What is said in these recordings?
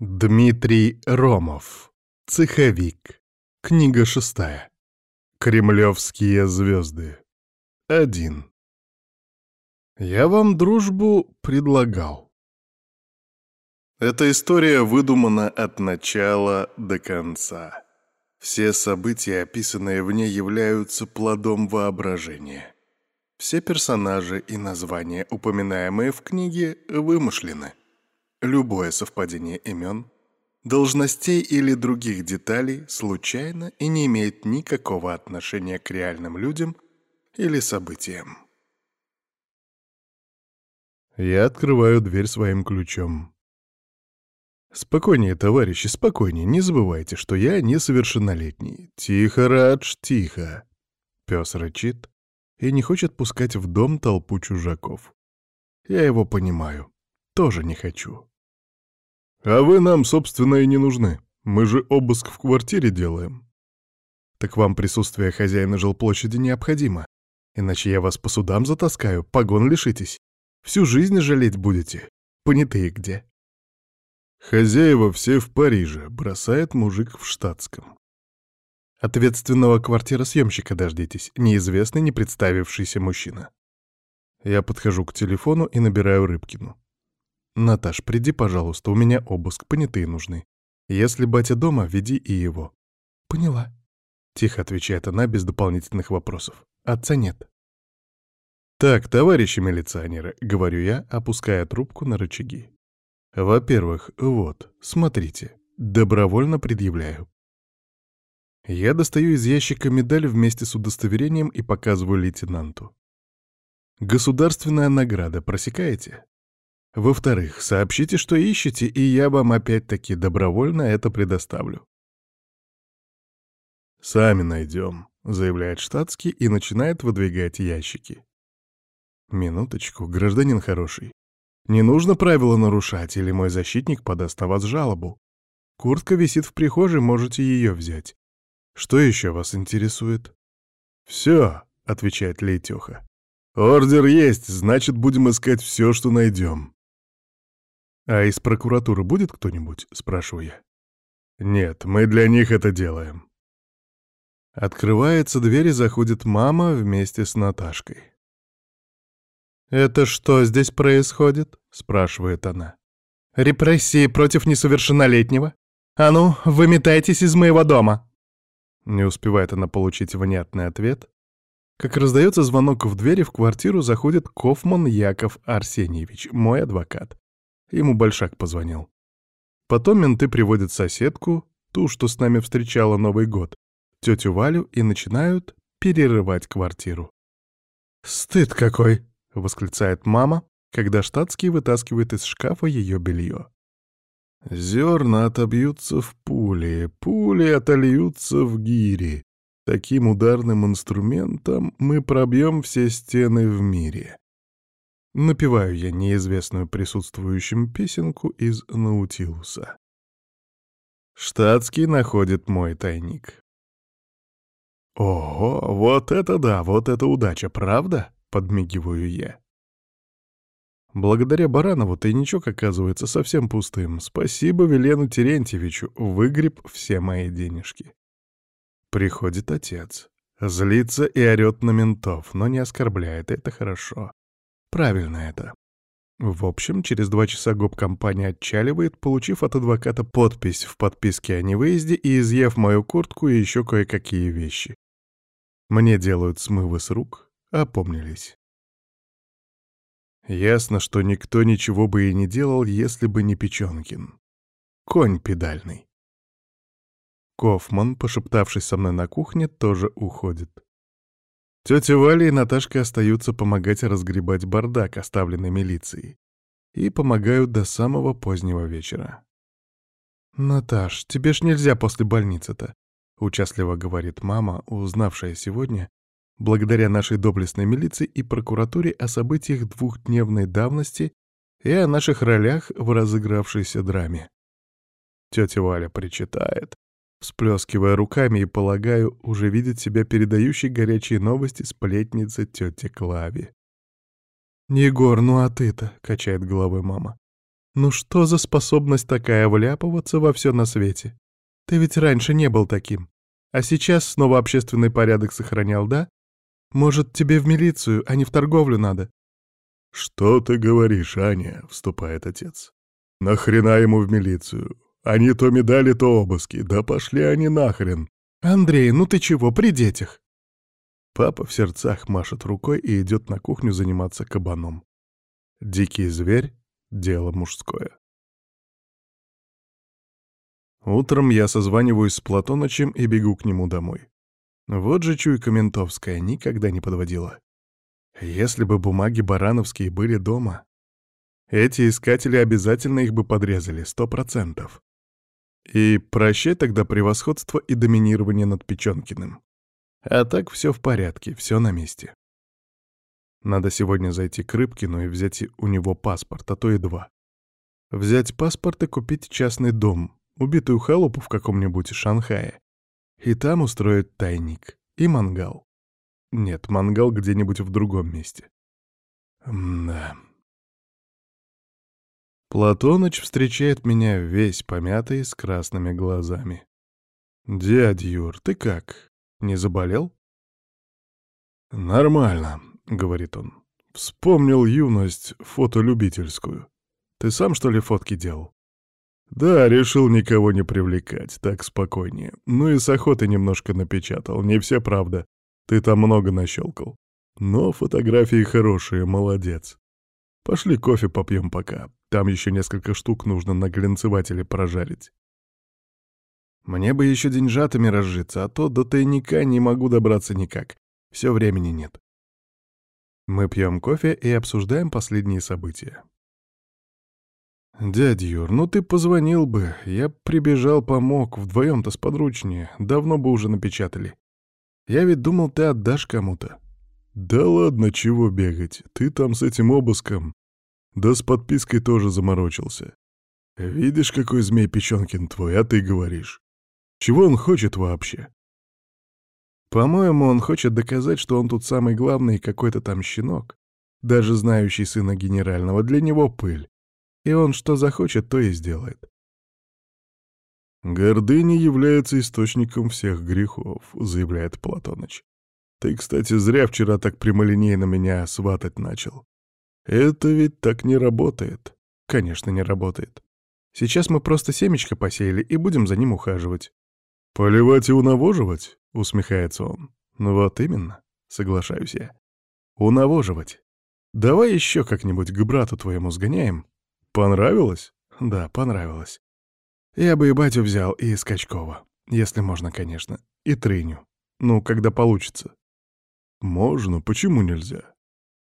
Дмитрий Ромов. Цеховик. Книга шестая. Кремлевские звезды. Один. Я вам дружбу предлагал. Эта история выдумана от начала до конца. Все события, описанные в ней, являются плодом воображения. Все персонажи и названия, упоминаемые в книге, вымышлены. Любое совпадение имен, должностей или других деталей случайно и не имеет никакого отношения к реальным людям или событиям. Я открываю дверь своим ключом. «Спокойнее, товарищи, спокойнее. Не забывайте, что я несовершеннолетний. Тихо, Радж, тихо!» Пес рычит и не хочет пускать в дом толпу чужаков. Я его понимаю. Тоже не хочу. «А вы нам, собственно, и не нужны. Мы же обыск в квартире делаем». «Так вам присутствие хозяина жилплощади необходимо. Иначе я вас по судам затаскаю, погон лишитесь. Всю жизнь жалеть будете. Понятые где?» «Хозяева все в Париже», — бросает мужик в штатском. Ответственного квартиросъемщика дождитесь, неизвестный, не представившийся мужчина. Я подхожу к телефону и набираю Рыбкину. «Наташ, приди, пожалуйста, у меня обыск, понятые нужны. Если батя дома, веди и его». «Поняла», — тихо отвечает она без дополнительных вопросов. «Отца нет». «Так, товарищи милиционеры», — говорю я, опуская трубку на рычаги. «Во-первых, вот, смотрите, добровольно предъявляю». Я достаю из ящика медаль вместе с удостоверением и показываю лейтенанту. Государственная награда, просекаете? Во-вторых, сообщите, что ищете, и я вам опять-таки добровольно это предоставлю. «Сами найдем», — заявляет штатский и начинает выдвигать ящики. «Минуточку, гражданин хороший. Не нужно правила нарушать, или мой защитник подаст на вас жалобу. Куртка висит в прихожей, можете ее взять. Что еще вас интересует?» «Все», — отвечает Лейтеха. «Ордер есть, значит, будем искать все, что найдем». «А из прокуратуры будет кто-нибудь?» — спрашиваю я. «Нет, мы для них это делаем». Открывается дверь и заходит мама вместе с Наташкой. «Это что здесь происходит?» — спрашивает она. «Репрессии против несовершеннолетнего? А ну, выметайтесь из моего дома!» Не успевает она получить внятный ответ, как раздается звонок в дверь, в квартиру заходит Кофман Яков Арсеньевич, мой адвокат. Ему Большак позвонил. Потом менты приводят соседку, ту, что с нами встречала Новый год, тетю Валю, и начинают перерывать квартиру. «Стыд какой!» — восклицает мама, когда штатский вытаскивает из шкафа ее белье. «Зерна отобьются в пули, пули отольются в гири. Таким ударным инструментом мы пробьем все стены в мире. Напеваю я неизвестную присутствующим песенку из Наутилуса. Штатский находит мой тайник. «Ого, вот это да, вот это удача, правда?» — подмигиваю я. Благодаря Баранову тайничок оказывается совсем пустым. Спасибо Велену Терентьевичу, выгреб все мои денежки. Приходит отец. Злится и орёт на ментов, но не оскорбляет, это хорошо. Правильно это. В общем, через два часа гоп-компания отчаливает, получив от адвоката подпись в подписке о невыезде и изъяв мою куртку и еще кое-какие вещи. Мне делают смывы с рук, опомнились. Ясно, что никто ничего бы и не делал, если бы не Печенкин. Конь педальный. Кофман, пошептавшись со мной на кухне, тоже уходит. Тетя Валя и Наташка остаются помогать разгребать бардак, оставленный милицией, и помогают до самого позднего вечера. «Наташ, тебе ж нельзя после больницы-то», — участливо говорит мама, узнавшая сегодня, благодаря нашей доблестной милиции и прокуратуре о событиях двухдневной давности и о наших ролях в разыгравшейся драме. Тетя Валя причитает, всплескивая руками и, полагаю, уже видит себя передающей горячие новости сплетницы тети Клави. «Егор, ну а ты-то?» — качает головой мама. Ну что за способность такая вляпываться во все на свете? Ты ведь раньше не был таким. А сейчас снова общественный порядок сохранял, да? Может, тебе в милицию, а не в торговлю надо? «Что ты говоришь, Аня?» — вступает отец. «Нахрена ему в милицию? Они то медали, то обыски. Да пошли они нахрен!» «Андрей, ну ты чего, при детях?» Папа в сердцах машет рукой и идет на кухню заниматься кабаном. Дикий зверь — дело мужское. Утром я созваниваюсь с Платонычем и бегу к нему домой. Вот же чуйка ментовская никогда не подводила. Если бы бумаги барановские были дома, эти искатели обязательно их бы подрезали, сто процентов. И прощай тогда превосходство и доминирование над Печенкиным. А так все в порядке, все на месте. Надо сегодня зайти к Рыбкину и взять у него паспорт, а то и два. Взять паспорт и купить частный дом, убитую халупу в каком-нибудь Шанхае. И там устроить тайник и мангал. Нет, мангал где-нибудь в другом месте. да. Платоныч встречает меня весь помятый, с красными глазами. «Дядь Юр, ты как? Не заболел?» «Нормально», — говорит он. «Вспомнил юность фотолюбительскую. Ты сам, что ли, фотки делал?» «Да, решил никого не привлекать, так спокойнее. Ну и с охоты немножко напечатал, не все правда. Ты там много нащелкал. Но фотографии хорошие, молодец. Пошли кофе попьем пока. Там еще несколько штук нужно на глинцевателе прожарить. Мне бы еще деньжатами разжиться, а то до тайника не могу добраться никак. Все времени нет. Мы пьем кофе и обсуждаем последние события. «Дядя Юр, ну ты позвонил бы. Я прибежал, помог. Вдвоем-то сподручнее. Давно бы уже напечатали. Я ведь думал, ты отдашь кому-то». «Да ладно, чего бегать. Ты там с этим обыском. Да с подпиской тоже заморочился. Видишь, какой змей Печенкин твой, а ты говоришь. Чего он хочет вообще?» «По-моему, он хочет доказать, что он тут самый главный какой-то там щенок. Даже знающий сына генерального, для него пыль. И он что захочет, то и сделает. «Гордыня является источником всех грехов», — заявляет Платоныч. «Ты, кстати, зря вчера так прямолинейно меня сватать начал. Это ведь так не работает». «Конечно, не работает. Сейчас мы просто семечко посеяли и будем за ним ухаживать». «Поливать и унавоживать?» — усмехается он. «Ну вот именно», — соглашаюсь я. «Унавоживать. Давай еще как-нибудь к брату твоему сгоняем». «Понравилось?» «Да, понравилось. Я бы и батю взял, и Скачкова. Если можно, конечно. И Трыню. Ну, когда получится. Можно, почему нельзя?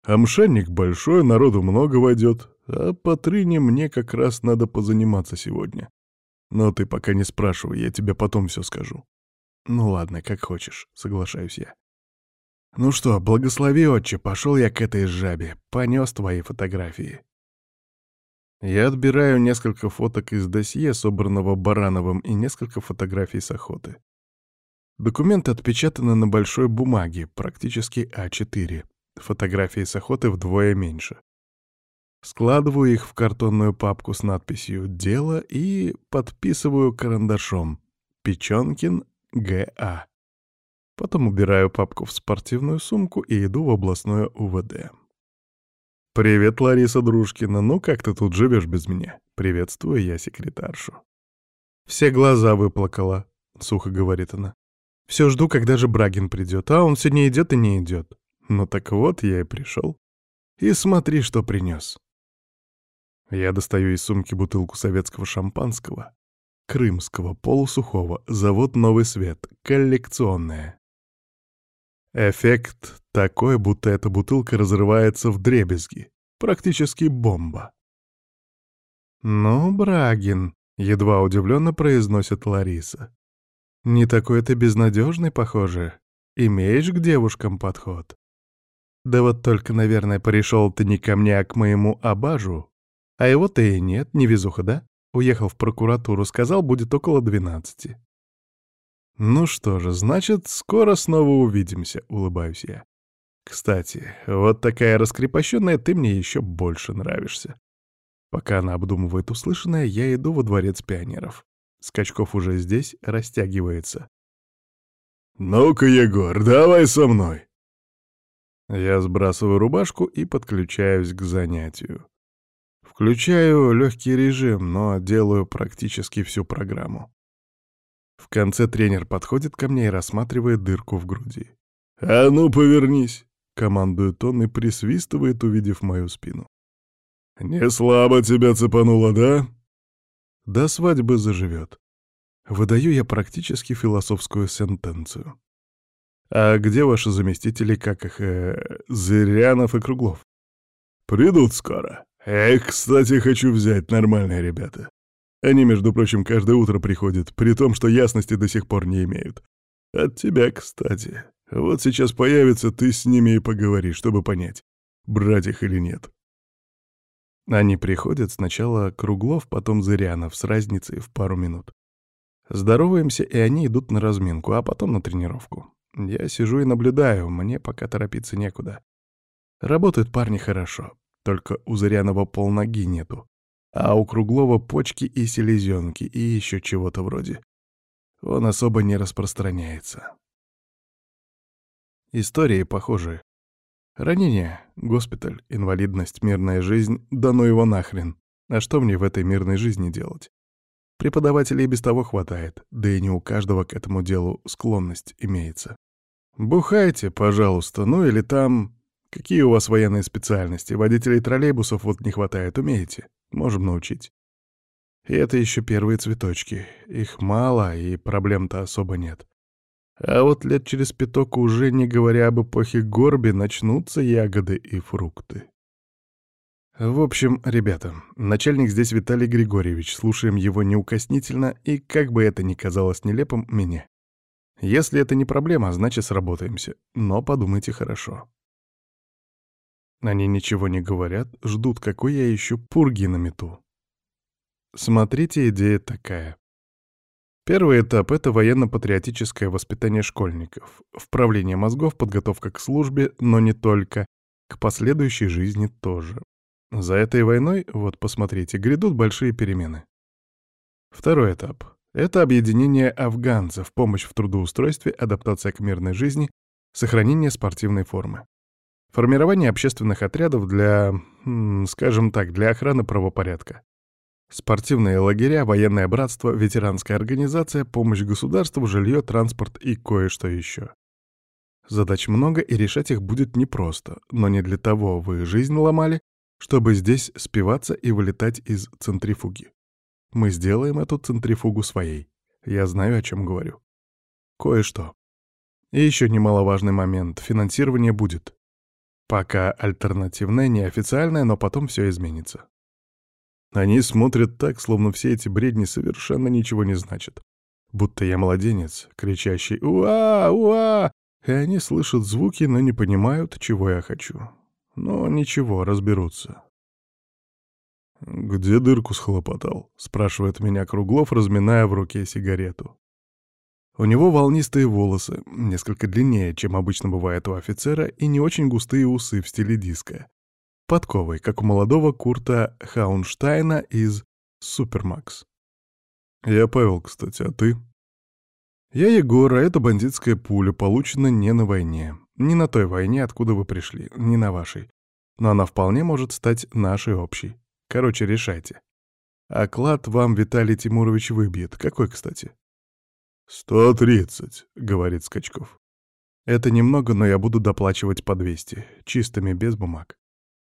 Амшанник большой, народу много войдет, а по Трыне мне как раз надо позаниматься сегодня. Но ты пока не спрашивай, я тебе потом все скажу. Ну ладно, как хочешь, соглашаюсь я. Ну что, благослови, отче, пошел я к этой жабе, понес твои фотографии. Я отбираю несколько фоток из досье, собранного Барановым, и несколько фотографий с охоты. Документы отпечатаны на большой бумаге, практически А4. Фотографии с охоты вдвое меньше. Складываю их в картонную папку с надписью «Дело» и подписываю карандашом «Печенкин Г.А». Потом убираю папку в спортивную сумку и иду в областное УВД. «Привет, Лариса Дружкина, ну как ты тут живешь без меня?» Приветствую я секретаршу. «Все глаза выплакала», — сухо говорит она. «Все жду, когда же Брагин придет, а он сегодня идет и не идет. Ну так вот, я и пришел. И смотри, что принес». Я достаю из сумки бутылку советского шампанского, крымского, полусухого, завод «Новый свет», коллекционная. Эффект такой, будто эта бутылка разрывается в дребезги. Практически бомба. «Ну, Брагин», — едва удивленно произносит Лариса. «Не такой ты безнадежный, похоже. Имеешь к девушкам подход. Да вот только, наверное, пришел ты не ко мне, а к моему абажу. А его-то и нет, невезуха, да? Уехал в прокуратуру, сказал, будет около двенадцати. «Ну что же, значит, скоро снова увидимся», — улыбаюсь я. «Кстати, вот такая раскрепощенная ты мне еще больше нравишься. Пока она обдумывает услышанное, я иду во дворец пионеров. Скачков уже здесь растягивается. «Ну-ка, Егор, давай со мной!» Я сбрасываю рубашку и подключаюсь к занятию. Включаю легкий режим, но делаю практически всю программу. В конце тренер подходит ко мне и рассматривает дырку в груди. «А ну, повернись!» — командует он и присвистывает, увидев мою спину. «Не слабо тебя цепануло, да?» До свадьбы заживет. Выдаю я практически философскую сентенцию. «А где ваши заместители, как их, э, Зырянов и Круглов?» «Придут скоро. Их, кстати, хочу взять, нормальные ребята. Они, между прочим, каждое утро приходят, при том, что ясности до сих пор не имеют. От тебя, кстати. Вот сейчас появится, ты с ними и поговори, чтобы понять, брать их или нет. Они приходят сначала Круглов, потом Зырянов, с разницей в пару минут. Здороваемся, и они идут на разминку, а потом на тренировку. Я сижу и наблюдаю, мне пока торопиться некуда. Работают парни хорошо, только у Зырянова полноги нету а у Круглова почки и селезенки, и еще чего-то вроде. Он особо не распространяется. Истории похожи. Ранение, госпиталь, инвалидность, мирная жизнь, да ну его нахрен. А что мне в этой мирной жизни делать? Преподавателей без того хватает, да и не у каждого к этому делу склонность имеется. Бухайте, пожалуйста, ну или там... Какие у вас военные специальности? Водителей троллейбусов вот не хватает, умеете? Можем научить. И это еще первые цветочки. Их мало, и проблем-то особо нет. А вот лет через пяток уже, не говоря об эпохе Горби, начнутся ягоды и фрукты. В общем, ребята, начальник здесь Виталий Григорьевич, слушаем его неукоснительно и, как бы это ни казалось нелепым, меня. Если это не проблема, значит сработаемся, но подумайте хорошо. Они ничего не говорят, ждут, какой я ищу пурги на мету. Смотрите, идея такая. Первый этап — это военно-патриотическое воспитание школьников, вправление мозгов, подготовка к службе, но не только, к последующей жизни тоже. За этой войной, вот посмотрите, грядут большие перемены. Второй этап — это объединение афганцев, помощь в трудоустройстве, адаптация к мирной жизни, сохранение спортивной формы. Формирование общественных отрядов для, скажем так, для охраны правопорядка. Спортивные лагеря, военное братство, ветеранская организация, помощь государству, жилье, транспорт и кое-что еще. Задач много, и решать их будет непросто, но не для того вы жизнь ломали, чтобы здесь спиваться и вылетать из центрифуги. Мы сделаем эту центрифугу своей. Я знаю, о чем говорю. Кое-что. И еще немаловажный момент. Финансирование будет. Пока альтернативное, неофициальное, но потом все изменится. Они смотрят так, словно все эти бредни совершенно ничего не значат. Будто я младенец, кричащий «Уа! Уа!» И они слышат звуки, но не понимают, чего я хочу. Но ничего, разберутся. «Где дырку схлопотал?» — спрашивает меня Круглов, разминая в руке сигарету. У него волнистые волосы, несколько длиннее, чем обычно бывает у офицера, и не очень густые усы в стиле диска. Подковой, как у молодого Курта Хаунштайна из «Супермакс». «Я Павел, кстати, а ты?» «Я Егор, а это бандитская пуля, получена не на войне. Не на той войне, откуда вы пришли, не на вашей. Но она вполне может стать нашей общей. Короче, решайте. Оклад вам Виталий Тимурович выбьет. Какой, кстати?» «Сто тридцать», — говорит Скачков. «Это немного, но я буду доплачивать по двести, чистыми, без бумаг.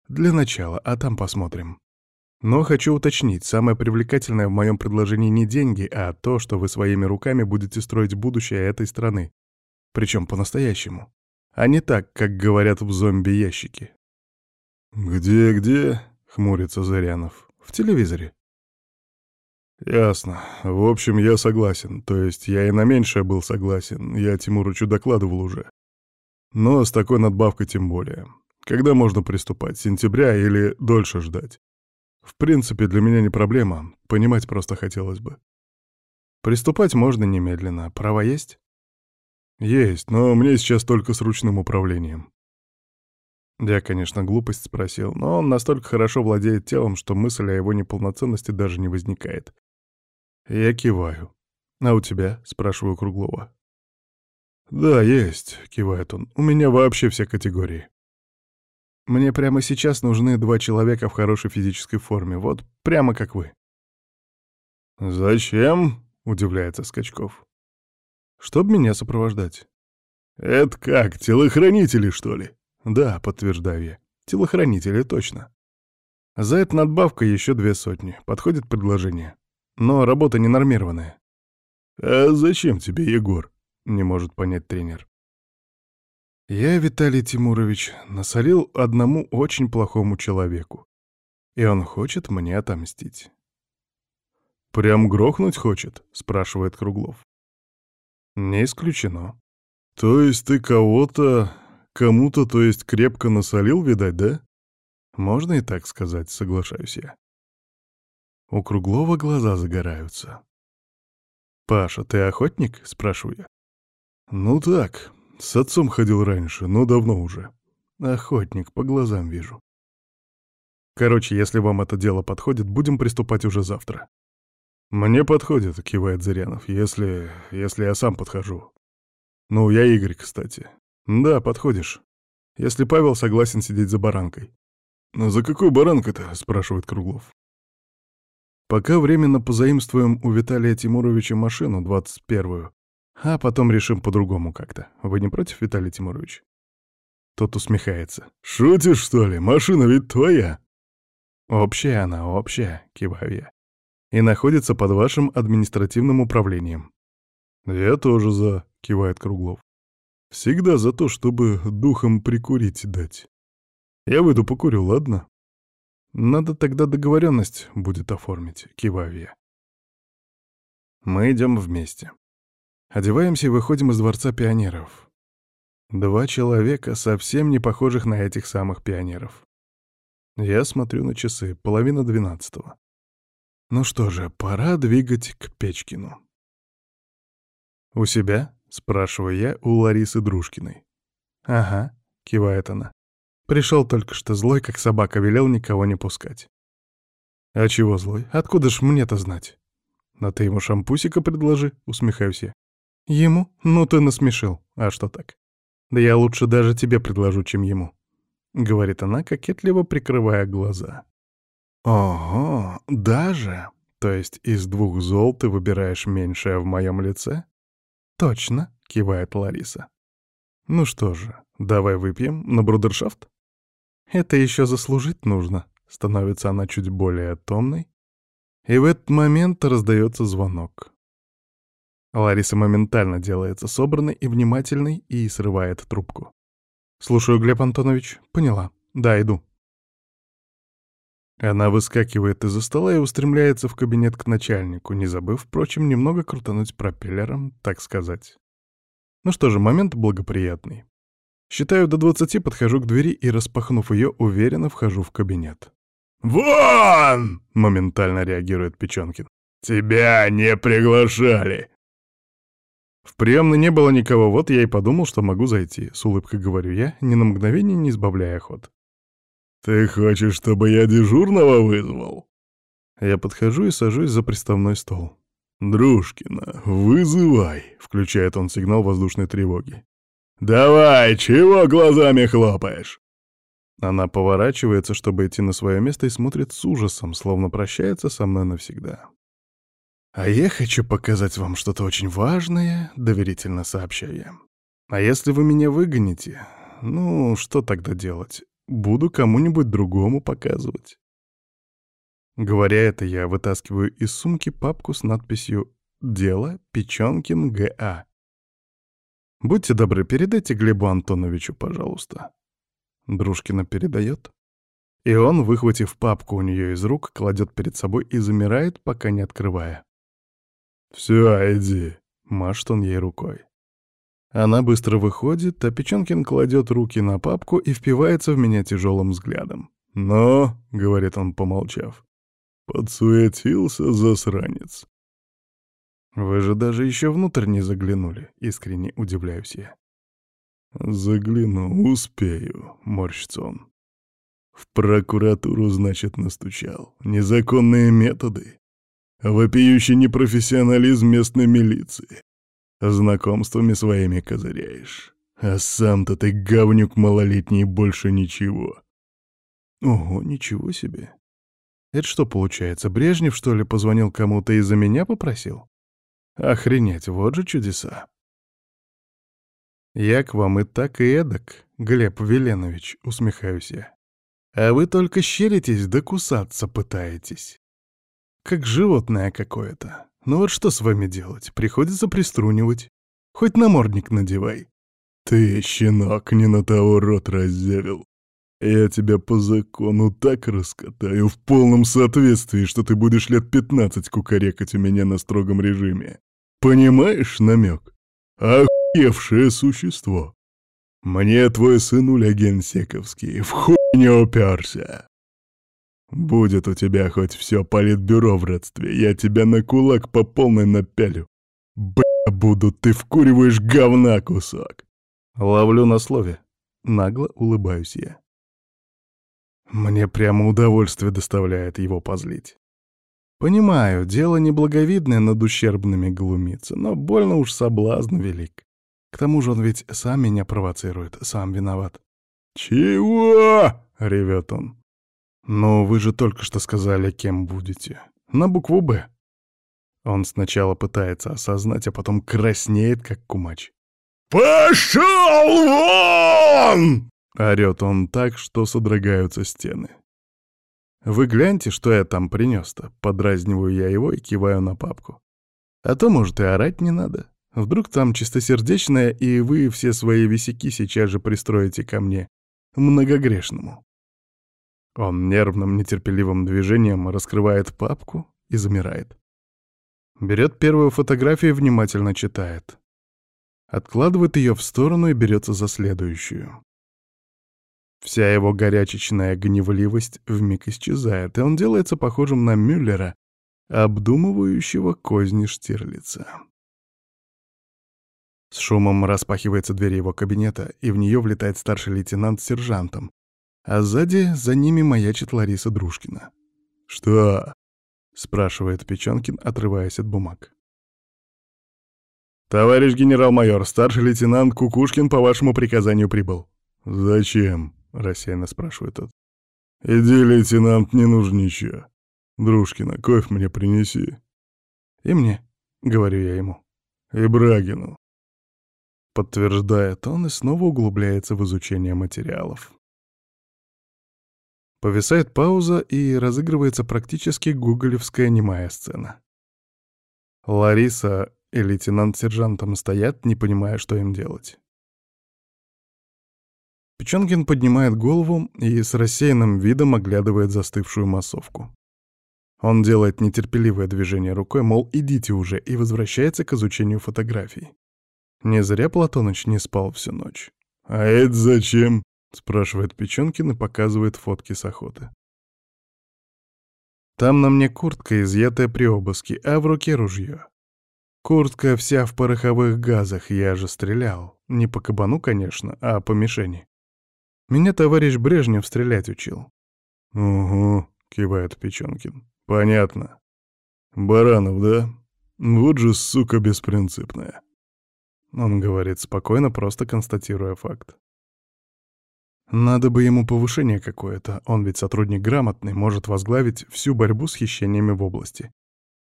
Для начала, а там посмотрим. Но хочу уточнить, самое привлекательное в моем предложении не деньги, а то, что вы своими руками будете строить будущее этой страны. Причем по-настоящему. А не так, как говорят в зомби-ящике». «Где-где?» — хмурится Зарянов. «В телевизоре». «Ясно. В общем, я согласен. То есть я и на меньшее был согласен. Я Тимурычу докладывал уже. Но с такой надбавкой тем более. Когда можно приступать? Сентября или дольше ждать? В принципе, для меня не проблема. Понимать просто хотелось бы. Приступать можно немедленно. Права есть? Есть, но мне сейчас только с ручным управлением. Я, конечно, глупость спросил, но он настолько хорошо владеет телом, что мысль о его неполноценности даже не возникает. Я киваю. «А у тебя?» — спрашиваю Круглова. «Да, есть», — кивает он. «У меня вообще все категории. Мне прямо сейчас нужны два человека в хорошей физической форме, вот прямо как вы». «Зачем?» — удивляется Скачков. «Чтоб меня сопровождать». «Это как, телохранители, что ли?» «Да», — подтверждаю я. «Телохранители, точно». За это надбавка еще две сотни. Подходит предложение. Но работа ненормированная. «А зачем тебе, Егор?» — не может понять тренер. Я, Виталий Тимурович, насолил одному очень плохому человеку. И он хочет мне отомстить. «Прям грохнуть хочет?» — спрашивает Круглов. «Не исключено». «То есть ты кого-то, кому-то, то есть крепко насолил, видать, да?» «Можно и так сказать, соглашаюсь я». У Круглова глаза загораются. «Паша, ты охотник?» — спрашиваю я. «Ну так, с отцом ходил раньше, но давно уже. Охотник, по глазам вижу. Короче, если вам это дело подходит, будем приступать уже завтра». «Мне подходит», — кивает Зырянов, — «если... если я сам подхожу». «Ну, я Игорь, кстати». «Да, подходишь. Если Павел согласен сидеть за баранкой». «Но за какой баранкой-то?» — спрашивает Круглов. «Пока временно позаимствуем у Виталия Тимуровича машину, 21-ю, а потом решим по-другому как-то. Вы не против, Виталий Тимурович?» Тот усмехается. «Шутишь, что ли? Машина ведь твоя!» «Общая она, общая», — киваю я. «И находится под вашим административным управлением». «Я тоже за», — кивает Круглов. Всегда за то, чтобы духом прикурить дать. Я выйду покурю, ладно? Надо тогда договоренность будет оформить, киваю я. Мы идем вместе. Одеваемся и выходим из Дворца пионеров. Два человека, совсем не похожих на этих самых пионеров. Я смотрю на часы, половина двенадцатого. Ну что же, пора двигать к Печкину. «У себя?» — спрашиваю я у Ларисы Дружкиной. «Ага», — кивает она. Пришел только что злой, как собака, велел никого не пускать. «А чего злой? Откуда ж мне-то знать?» «А ты ему шампусика предложи», — усмехаюсь я. «Ему? Ну ты насмешил. А что так? Да я лучше даже тебе предложу, чем ему», — говорит она, кокетливо прикрывая глаза. «Ого, даже? То есть из двух зол ты выбираешь меньшее в моем лице?» «Точно», — кивает Лариса. «Ну что же, давай выпьем на брудершафт?» «Это еще заслужить нужно», — становится она чуть более томной. И в этот момент раздается звонок. Лариса моментально делается собранной и внимательной и срывает трубку. «Слушаю, Глеб Антонович. Поняла. Да, иду». Она выскакивает из-за стола и устремляется в кабинет к начальнику, не забыв, впрочем, немного крутануть пропеллером, так сказать. Ну что же, момент благоприятный. Считаю до двадцати, подхожу к двери и, распахнув ее, уверенно вхожу в кабинет. «Вон!» — моментально реагирует Печенкин. «Тебя не приглашали!» В приемной не было никого, вот я и подумал, что могу зайти. С улыбкой говорю я, ни на мгновение не избавляя ход. «Ты хочешь, чтобы я дежурного вызвал?» Я подхожу и сажусь за приставной стол. «Дружкина, вызывай!» — включает он сигнал воздушной тревоги. «Давай, чего глазами хлопаешь?» Она поворачивается, чтобы идти на свое место, и смотрит с ужасом, словно прощается со мной навсегда. «А я хочу показать вам что-то очень важное», — доверительно сообщаю я. «А если вы меня выгоните, ну, что тогда делать? Буду кому-нибудь другому показывать. Говоря это, я вытаскиваю из сумки папку с надписью «Дело Печенкин Г.А». Будьте добры, передайте Глебу Антоновичу, пожалуйста. Дружкина передает. И он, выхватив папку у нее из рук, кладет перед собой и замирает, пока не открывая. «Все, иди», — машет он ей рукой. Она быстро выходит, а Печенкин кладет руки на папку и впивается в меня тяжелым взглядом. «Но», — говорит он, помолчав, — подсуетился засранец. «Вы же даже еще внутрь не заглянули», — искренне удивляюсь я. «Загляну, успею», — морщится он. «В прокуратуру, значит, настучал. Незаконные методы. Вопиющий непрофессионализм местной милиции. Знакомствами своими козыряешь. А сам-то ты говнюк малолетний больше ничего». «Ого, ничего себе. Это что получается, Брежнев, что ли, позвонил кому-то и за меня попросил? Охренеть, вот же чудеса. Я к вам и так, и эдак, Глеб Веленович, усмехаюсь я. А вы только щеритесь да кусаться пытаетесь. Как животное какое-то. Ну вот что с вами делать? Приходится приструнивать. Хоть намордник надевай. Ты, щенок, не на того рот раззявил. Я тебя по закону так раскатаю в полном соответствии, что ты будешь лет пятнадцать кукарекать у меня на строгом режиме. Понимаешь намек? Охуевшее существо. Мне твой сынуля генсековский в хуй не уперся. Будет у тебя хоть все политбюро в родстве, я тебя на кулак по полной напялю. Бля, буду, ты вкуриваешь говна кусок. Ловлю на слове. Нагло улыбаюсь я. Мне прямо удовольствие доставляет его позлить. Понимаю, дело неблаговидное над ущербными глумиться, но больно уж соблазн велик. К тому же он ведь сам меня провоцирует, сам виноват. «Чего?» — ревет он. «Ну, вы же только что сказали, кем будете. На букву «Б». Он сначала пытается осознать, а потом краснеет, как кумач. «Пошел вон!» Орёт он так, что содрогаются стены. «Вы гляньте, что я там принёс-то!» Подразниваю я его и киваю на папку. «А то, может, и орать не надо. Вдруг там чистосердечное, и вы все свои висяки сейчас же пристроите ко мне, многогрешному». Он нервным, нетерпеливым движением раскрывает папку и замирает. Берет первую фотографию и внимательно читает. Откладывает ее в сторону и берется за следующую. Вся его горячечная гневливость вмиг исчезает, и он делается похожим на Мюллера, обдумывающего козни Штирлица. С шумом распахивается дверь его кабинета, и в нее влетает старший лейтенант с сержантом, а сзади за ними маячит Лариса Дружкина. «Что?» — спрашивает Печенкин, отрываясь от бумаг. «Товарищ генерал-майор, старший лейтенант Кукушкин по вашему приказанию прибыл». «Зачем?» — рассеянно спрашивает тот. «Иди, лейтенант, не нужно ничего. Дружкина, кофе мне принеси». «И мне», — говорю я ему. «И Брагину». Подтверждает он и снова углубляется в изучение материалов. Повисает пауза, и разыгрывается практически гуголевская немая сцена. Лариса и лейтенант-сержантом стоят, не понимая, что им делать. Печенкин поднимает голову и с рассеянным видом оглядывает застывшую массовку. Он делает нетерпеливое движение рукой, мол, идите уже, и возвращается к изучению фотографий. Не зря Платоныч не спал всю ночь. «А это зачем?» — спрашивает Печенкин и показывает фотки с охоты. Там на мне куртка, изъятая при обыске, а в руке ружье. Куртка вся в пороховых газах, я же стрелял. Не по кабану, конечно, а по мишени. Меня товарищ Брежнев стрелять учил. «Угу», — кивает Печенкин. «Понятно. Баранов, да? Вот же сука беспринципная». Он говорит спокойно, просто констатируя факт. Надо бы ему повышение какое-то, он ведь сотрудник грамотный, может возглавить всю борьбу с хищениями в области.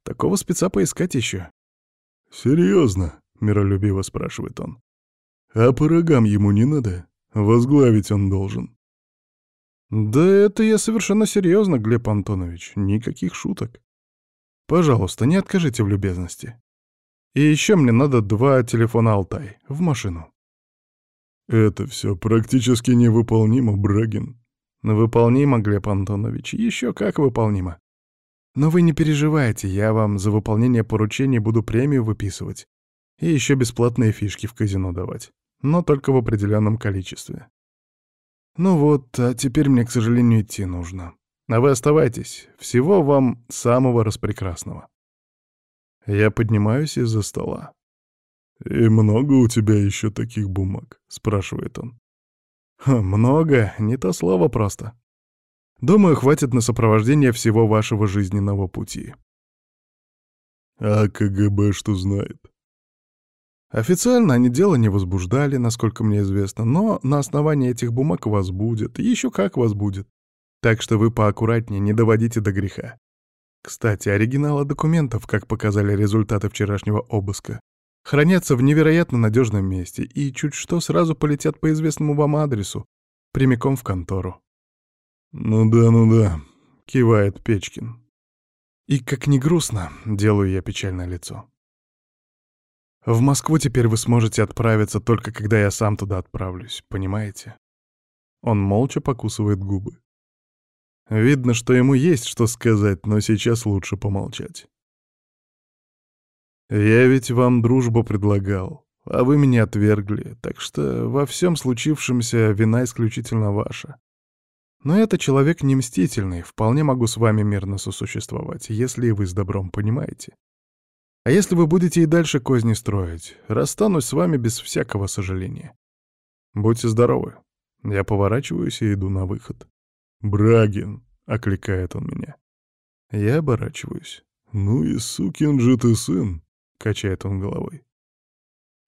Такого спеца поискать еще. «Серьезно?» — миролюбиво спрашивает он. «А по рогам ему не надо?» Возглавить он должен. Да это я совершенно серьезно, Глеб Антонович. Никаких шуток. Пожалуйста, не откажите в любезности. И еще мне надо два телефона Алтай в машину. Это все практически невыполнимо, Брагин. Выполнимо, Глеб Антонович, еще как выполнимо. Но вы не переживайте, я вам за выполнение поручений буду премию выписывать и еще бесплатные фишки в казино давать но только в определенном количестве. Ну вот, а теперь мне, к сожалению, идти нужно. А вы оставайтесь. Всего вам самого распрекрасного. Я поднимаюсь из-за стола. «И много у тебя еще таких бумаг?» — спрашивает он. «Много, не то слово просто. Думаю, хватит на сопровождение всего вашего жизненного пути». «А КГБ что знает?» Официально они дело не возбуждали, насколько мне известно, но на основании этих бумаг вас будет, еще как вас будет. Так что вы поаккуратнее, не доводите до греха. Кстати, оригиналы документов, как показали результаты вчерашнего обыска, хранятся в невероятно надежном месте и чуть что сразу полетят по известному вам адресу, прямиком в контору. «Ну да, ну да», — кивает Печкин. И, как ни грустно, делаю я печальное лицо. В Москву теперь вы сможете отправиться только когда я сам туда отправлюсь, понимаете? Он молча покусывает губы. Видно, что ему есть что сказать, но сейчас лучше помолчать. Я ведь вам дружбу предлагал, а вы меня отвергли, так что во всем случившемся вина исключительно ваша. Но это человек не мстительный, вполне могу с вами мирно сосуществовать, если вы с добром понимаете. А если вы будете и дальше козни строить, расстанусь с вами без всякого сожаления. Будьте здоровы. Я поворачиваюсь и иду на выход. «Брагин!» — окликает он меня. Я оборачиваюсь. «Ну и сукин же ты сын!» — качает он головой.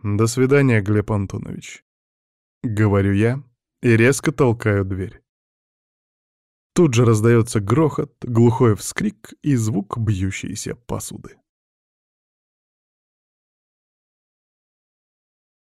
«До свидания, Глеб Антонович». Говорю я и резко толкаю дверь. Тут же раздается грохот, глухой вскрик и звук бьющейся посуды.